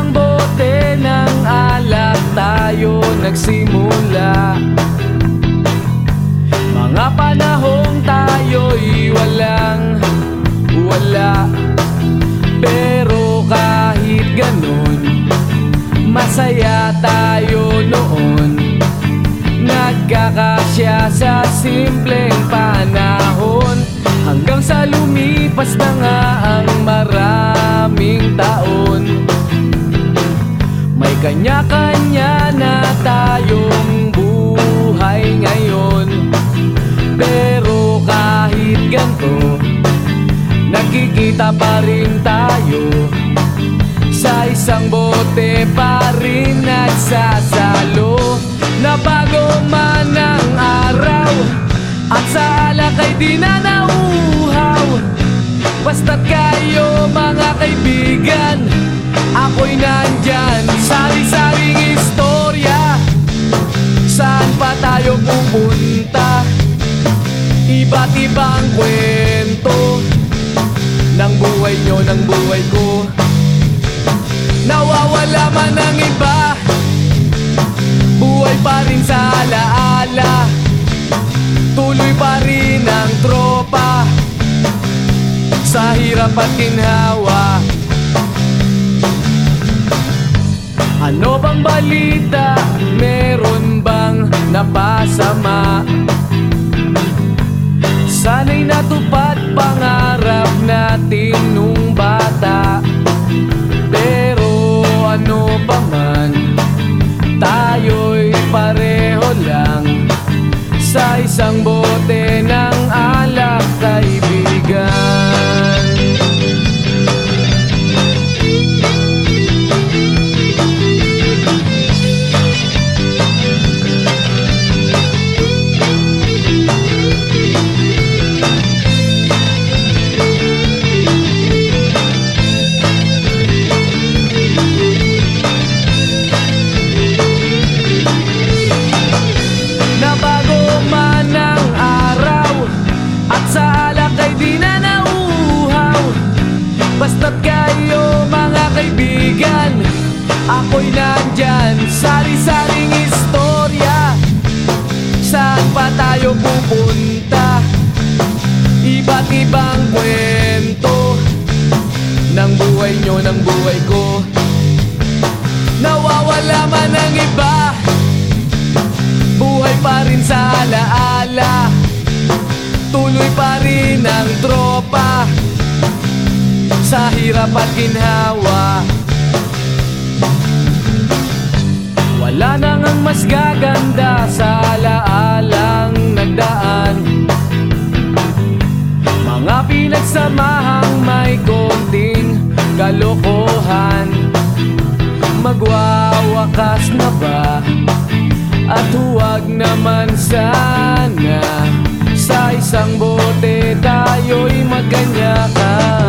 Sa isang bote ng alak tayo nagsimula. Mga panahong tayo'y walang wala. Pero kahit ganun Masaya tayo noon. Nagkakasya sa simpleng panahon. Hanggang sa lumipas na nga ang maraming kanya-kanya na tayong buhay ngayon. Pero kahit ganito Nagkikita pa rin tayo. Sa isang bote pa rin nagsasalo. Nabago man ang araw At sa alak ay di na nauuhaw. Basta't kayo mga kaibigan Ako'y nandyan Sari-saring istorya. Saan pa tayo pupunta? Iba't ibang kwento Ng buhay nyo, ng buhay ko. Nawawala man ang iba Buhay pa rin sa alaala. Tuloy pa rin ang tropa Sa hirap at ginhawa Ano bang balita? Meron bang napasama? Sana'y natupad pangarap natin nung kaibigan Ako'y nandyan. Sari-saring istorya Saan pa tayo pupunta? Iba't ibang kwento Ng buhay nyo, ng buhay ko. Nawawala man ang iba Buhay pa rin sa alaala. Tuloy pa rin ang tropa Sa hirap at ginhawa. Wala nang ang mas gaganda sa alaalang nagdaan. Mga pinagsamahang may konting kalokohan. Magwawakas na ba? At huwag naman sana Sa isang bote tayo'y magkanya-kanya